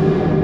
you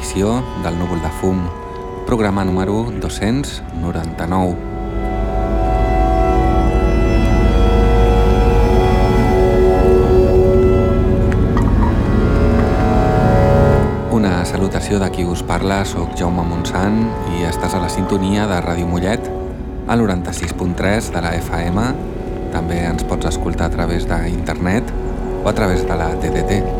edició del Núvol de Fum, programa número 299. Una salutació de qui us parla, sóc Jaume Montsant i estàs a la sintonia de Ràdio Mollet, al 96.3 de la FM. També ens pots escoltar a través d'internet o a través de la TDT.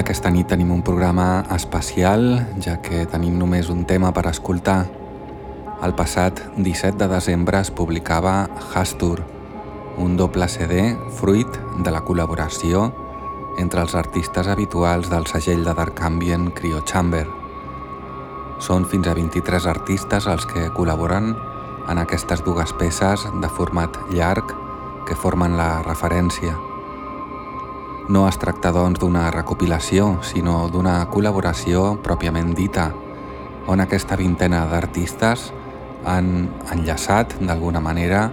Aquesta nit tenim un programa especial, ja que tenim només un tema per escoltar. El passat 17 de desembre es publicava Hastur, un doble CD fruit de la col·laboració entre els artistes habituals del segell de Dark Ambient Cryo Chamber. Són fins a 23 artistes els que col·laboren en aquestes dues peces de format llarg que formen la referència. No es tracta doncs d'una recopilació, sinó d'una col·laboració pròpiament dita, on aquesta vintena d'artistes han enllaçat d'alguna manera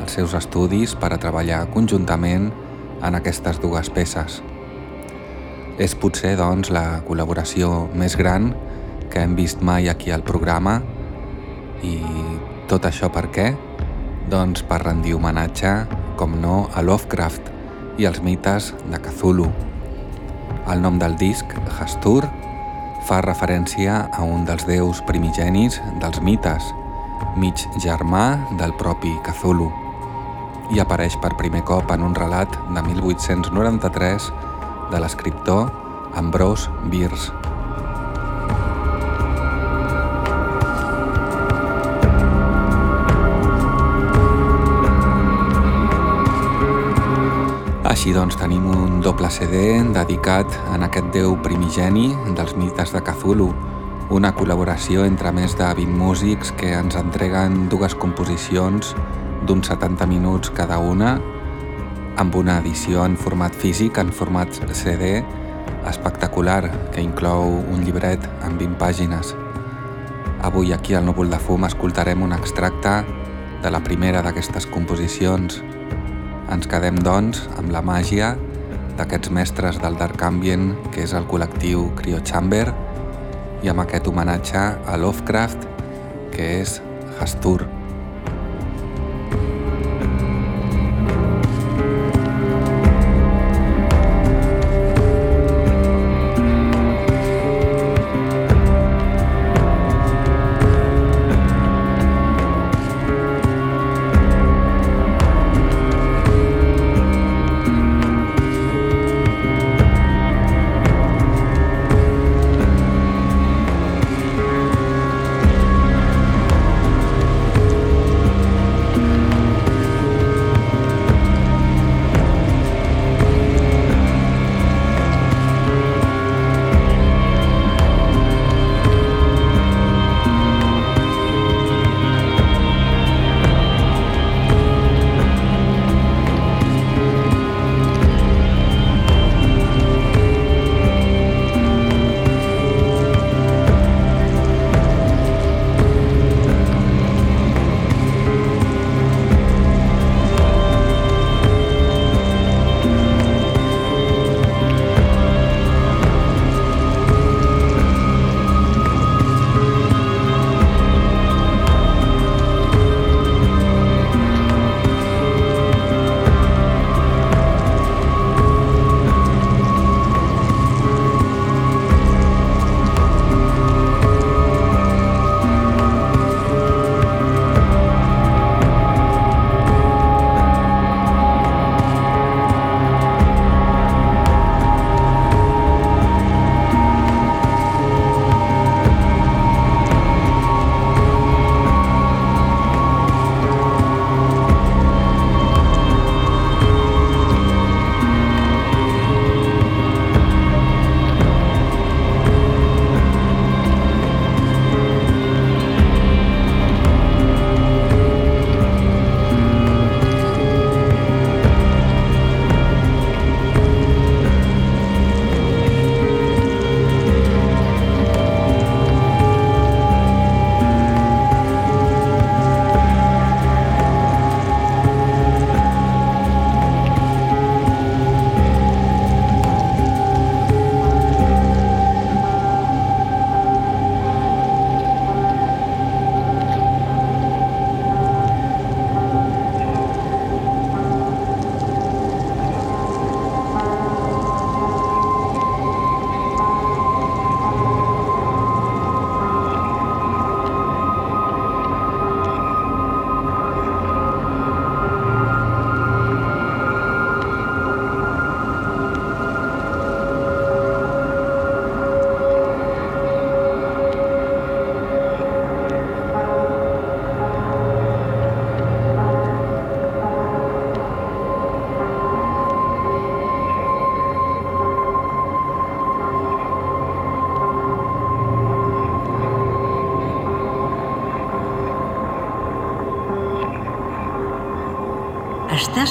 els seus estudis per a treballar conjuntament en aquestes dues peces. És potser doncs la col·laboració més gran que hem vist mai aquí al programa i tot això per què? Doncs per rendir homenatge, com no, a Lovecraft, i els mites de Cthulhu. El nom del disc, Hastur, fa referència a un dels déus primigenis dels mites, mig germà del propi Cthulhu. i apareix per primer cop en un relat de 1893 de l'escriptor Ambrose Bierce. Així doncs tenim un doble CD dedicat en aquest déu primigeni dels mites de Cthulhu, una col·laboració entre més de 20 músics que ens entreguen dues composicions d'uns 70 minuts cada una, amb una edició en format físic, en format CD, espectacular, que inclou un llibret en 20 pàgines. Avui aquí al Núvol de Fum escoltarem un extracte de la primera d'aquestes composicions. Ens quedem, doncs, amb la màgia d'aquests mestres del Dark Ambient, que és el col·lectiu Cryo Chamber, i amb aquest homenatge a Lovecraft que és Hastur.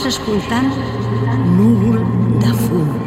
Escoltant Núvol de fum.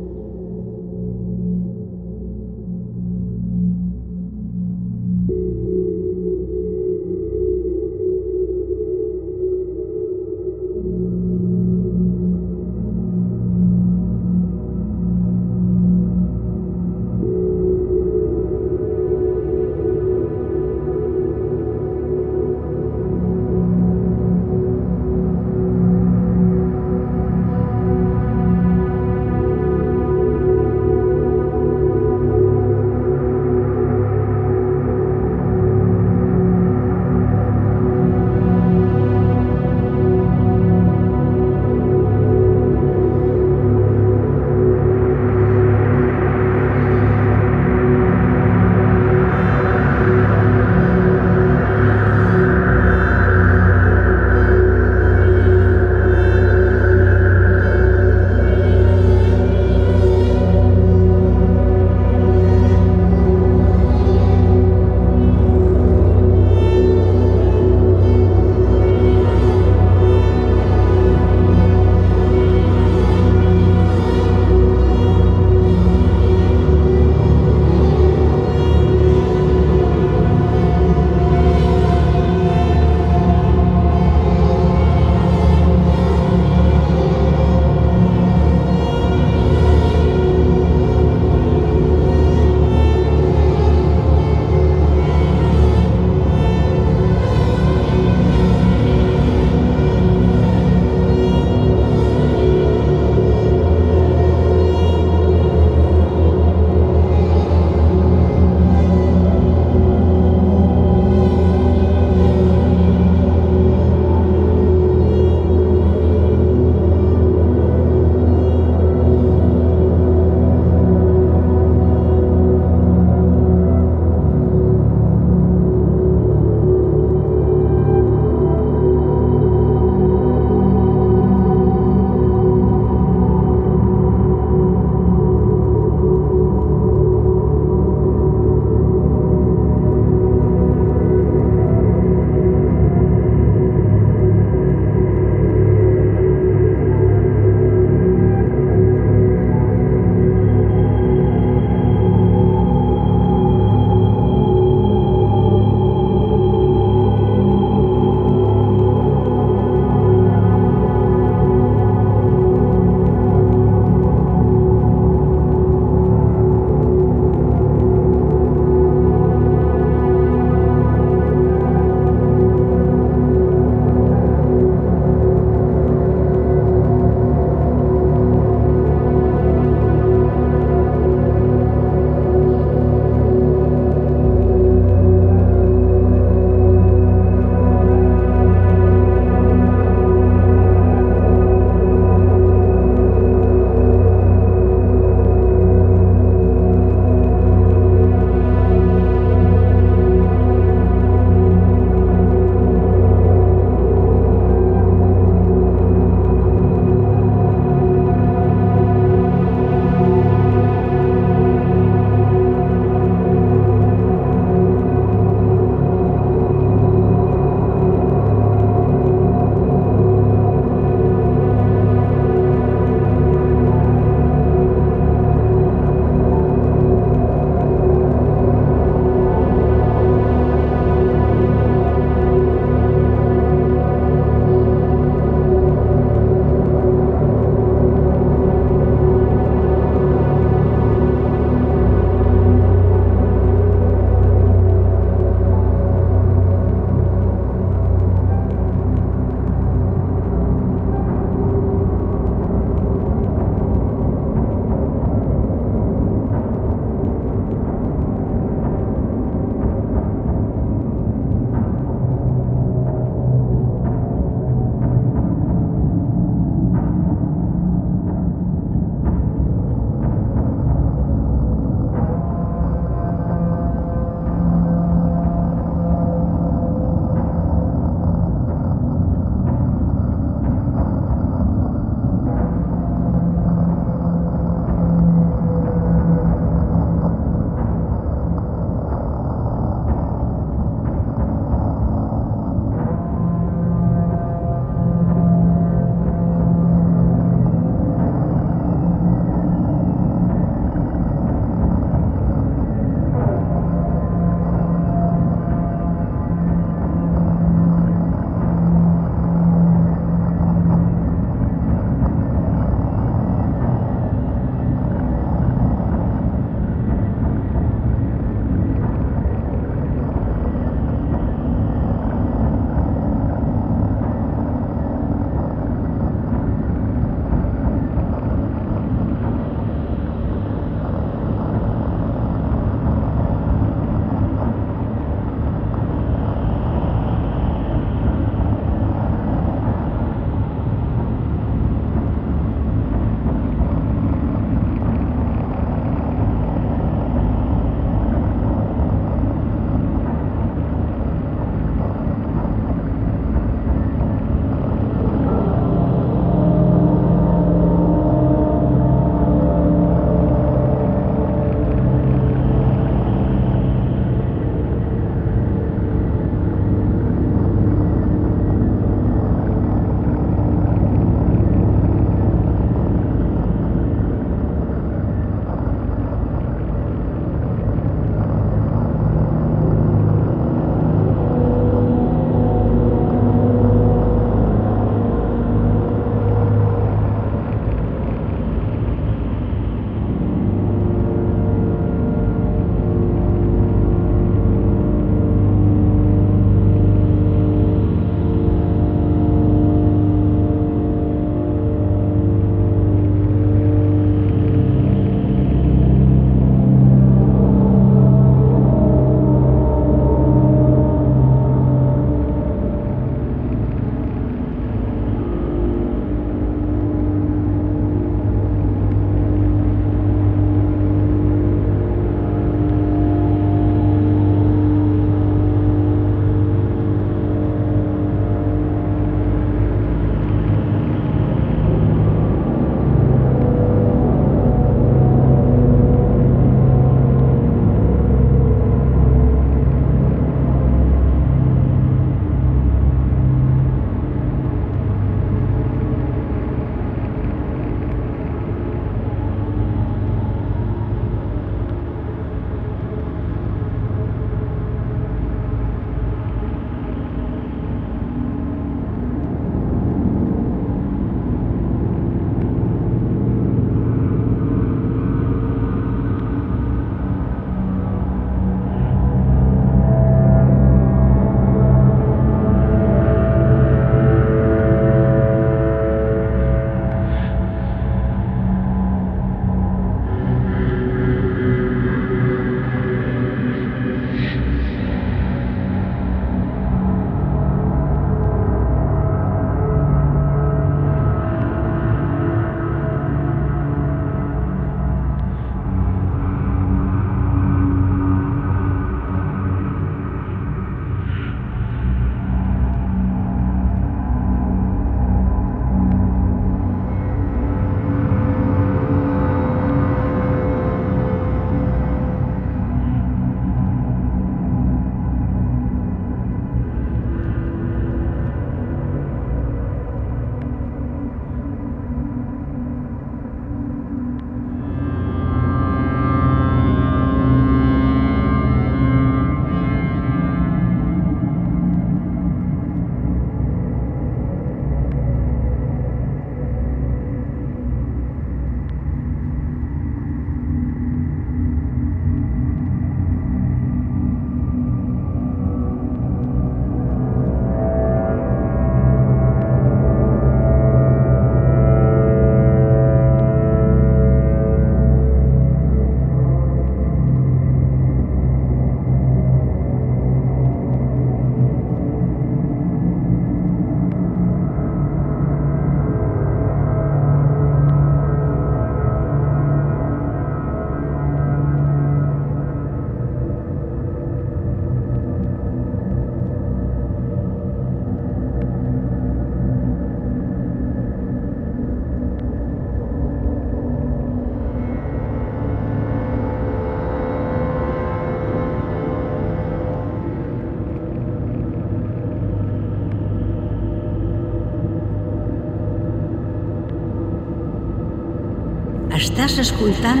Estàs escoltant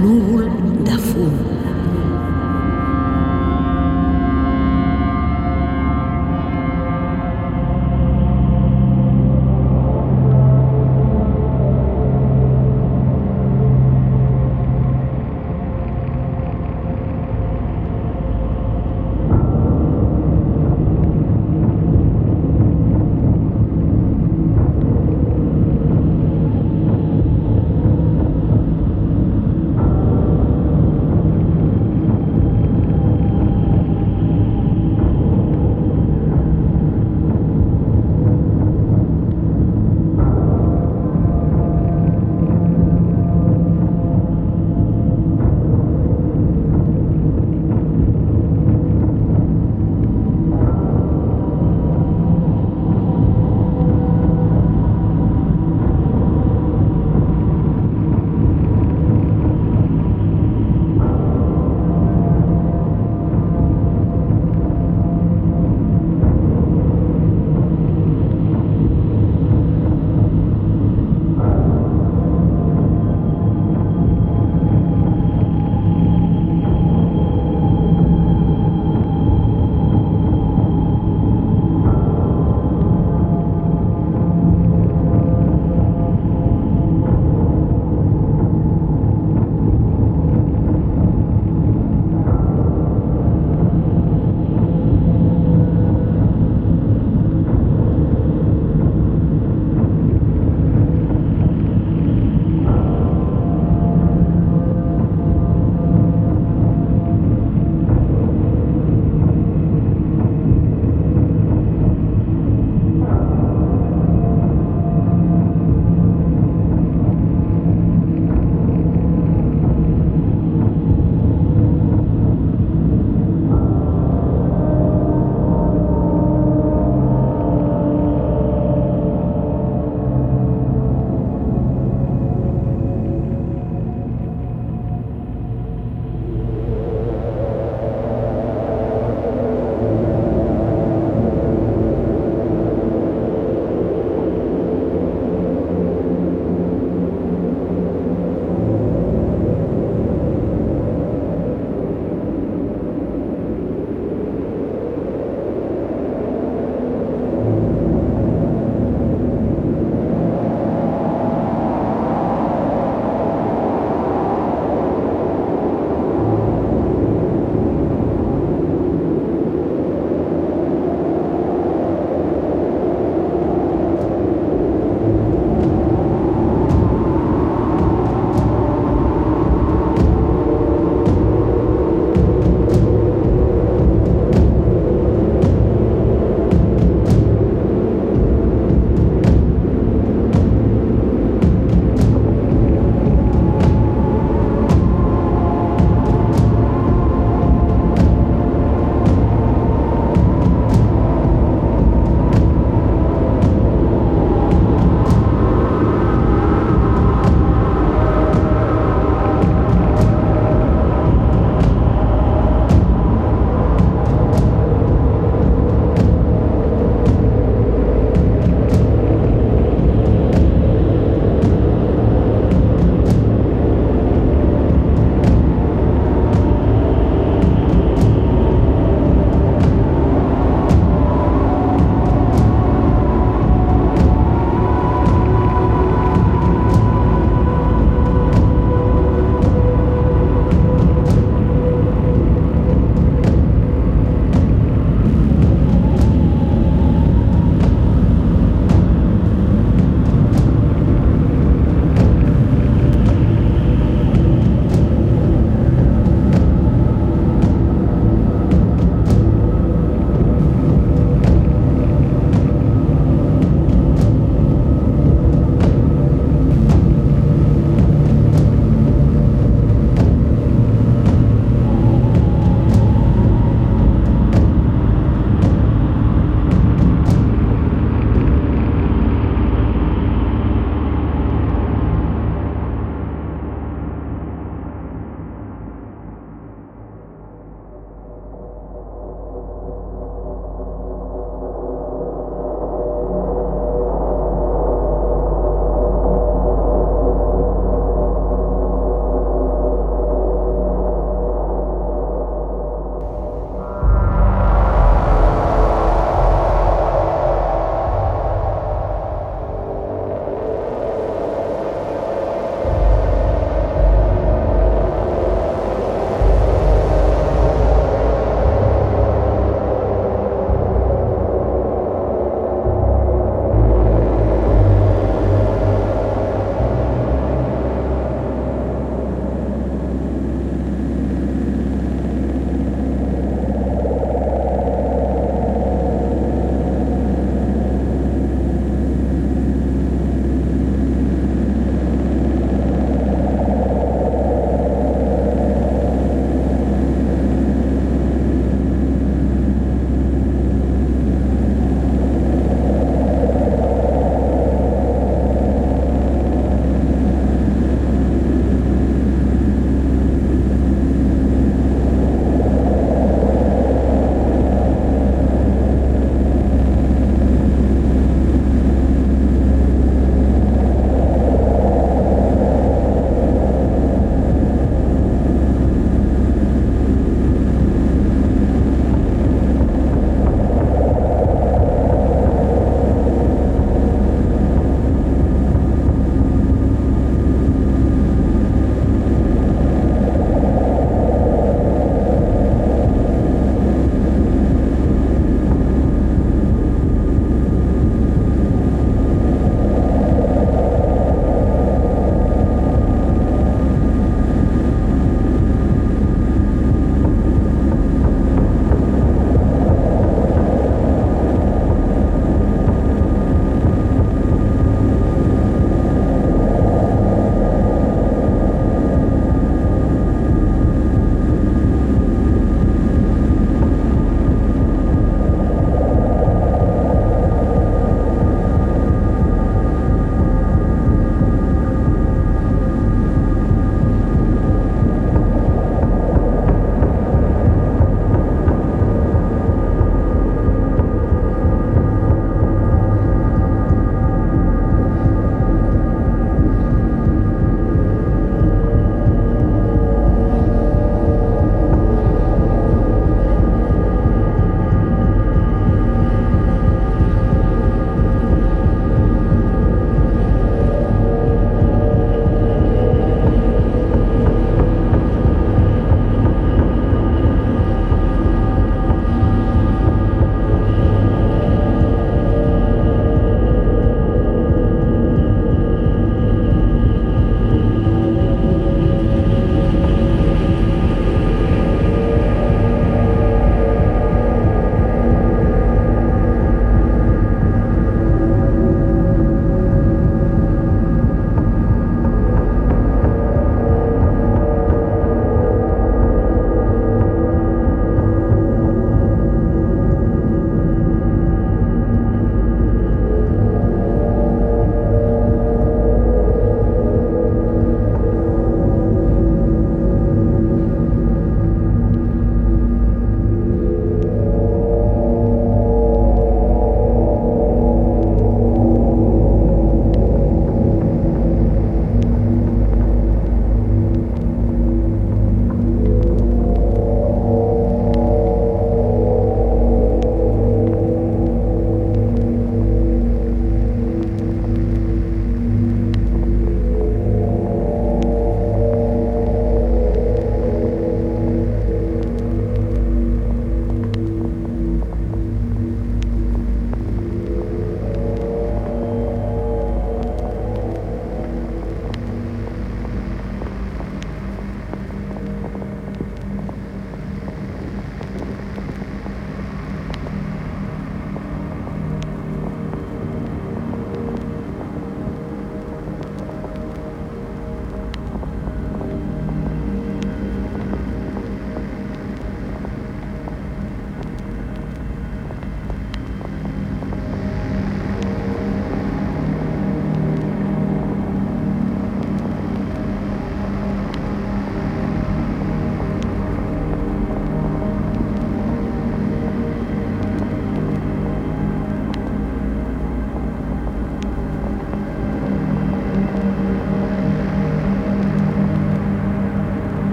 Núvol de fum.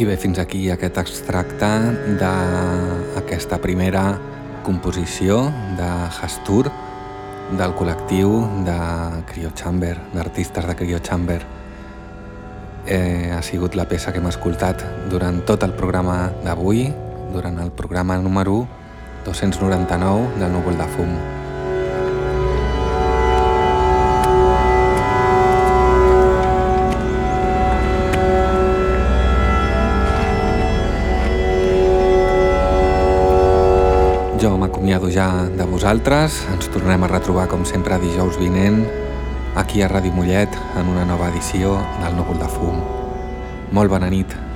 I bé, fins aquí aquest extracte d'aquesta primera composició de Hastur del col·lectiu de Cryo Chamber, d'artistes de Cryo Chamber. Eh, ha sigut la peça que hem escoltat durant tot el programa d'avui, durant el programa número 299 del Núvol de Fum. M'acomiado ja de vosaltres, ens tornem a retrobar com sempre dijous vinent aquí a Ràdio Mollet en una nova edició del Núvol de Fum. Molt bona nit.